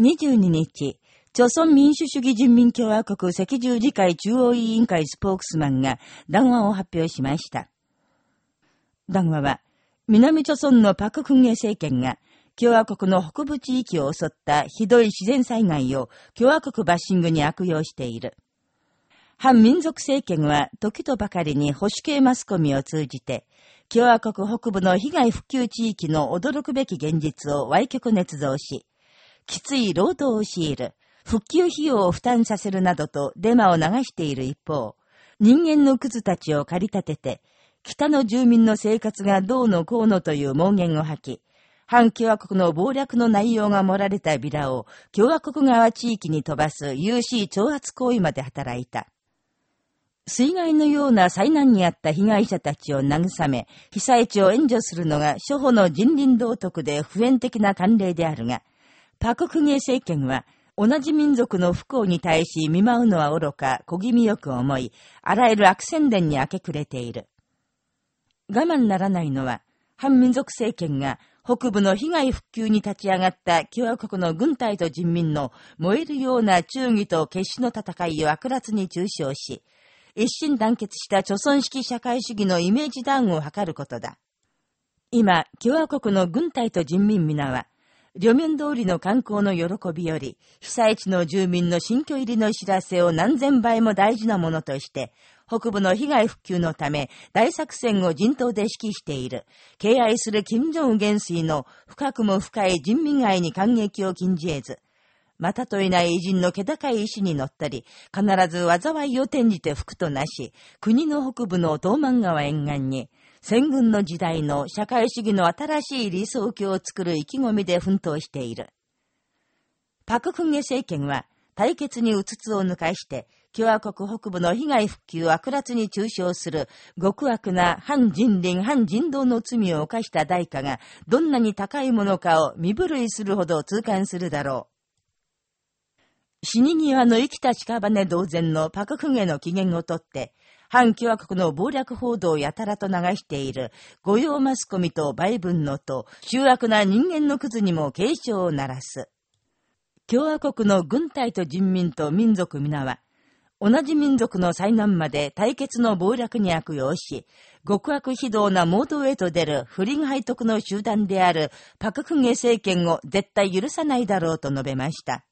22日、朝鮮民主主義人民共和国赤十字会中央委員会スポークスマンが談話を発表しました。談話は、南朝鮮のパククンゲ政権が共和国の北部地域を襲ったひどい自然災害を共和国バッシングに悪用している。反民族政権は時とばかりに保守系マスコミを通じて、共和国北部の被害復旧地域の驚くべき現実を歪曲捏造し、きつい労働を強いる、復旧費用を負担させるなどとデマを流している一方、人間のクズたちを駆り立てて、北の住民の生活がどうのこうのという妄言を吐き、反共和国の謀略の内容が盛られたビラを共和国側地域に飛ばす有志挑発行為まで働いた。水害のような災難にあった被害者たちを慰め、被災地を援助するのが諸法の人倫道徳で普遍的な慣例であるが、パククゲ政権は、同じ民族の不幸に対し見舞うのは愚か、小気味よく思い、あらゆる悪宣伝に明け暮れている。我慢ならないのは、反民族政権が北部の被害復旧に立ち上がった共和国の軍隊と人民の燃えるような忠義と決死の戦いを悪辣に中傷し、一心団結した貯村式社会主義のイメージダウンを図ることだ。今、共和国の軍隊と人民皆は、両面通りの観光の喜びより、被災地の住民の新居入りの知らせを何千倍も大事なものとして、北部の被害復旧のため、大作戦を人頭で指揮している、敬愛する金正恩元帥の深くも深い人民愛に感激を禁じ得ず、またといない偉人の気高い意志に乗ったり、必ず災いを転じて福となし、国の北部の東満川沿岸に、戦軍の時代の社会主義の新しい理想郷を作る意気込みで奮闘している。パククンゲ政権は、対決にうつつを抜かして、共和国北部の被害復旧を悪辣に中傷する極悪な反人倫、反人道の罪を犯した代価がどんなに高いものかを身震いするほど痛感するだろう。死に際の生きた屍同然のパククゲの機嫌をとって、反共和国の暴略報道をやたらと流している、御用マスコミと売分のと、醜悪な人間のクズにも警鐘を鳴らす。共和国の軍隊と人民と民族皆は、同じ民族の災難まで対決の暴略に悪用し、極悪非道なモードへと出る不倫背徳の集団であるパククゲ政権を絶対許さないだろうと述べました。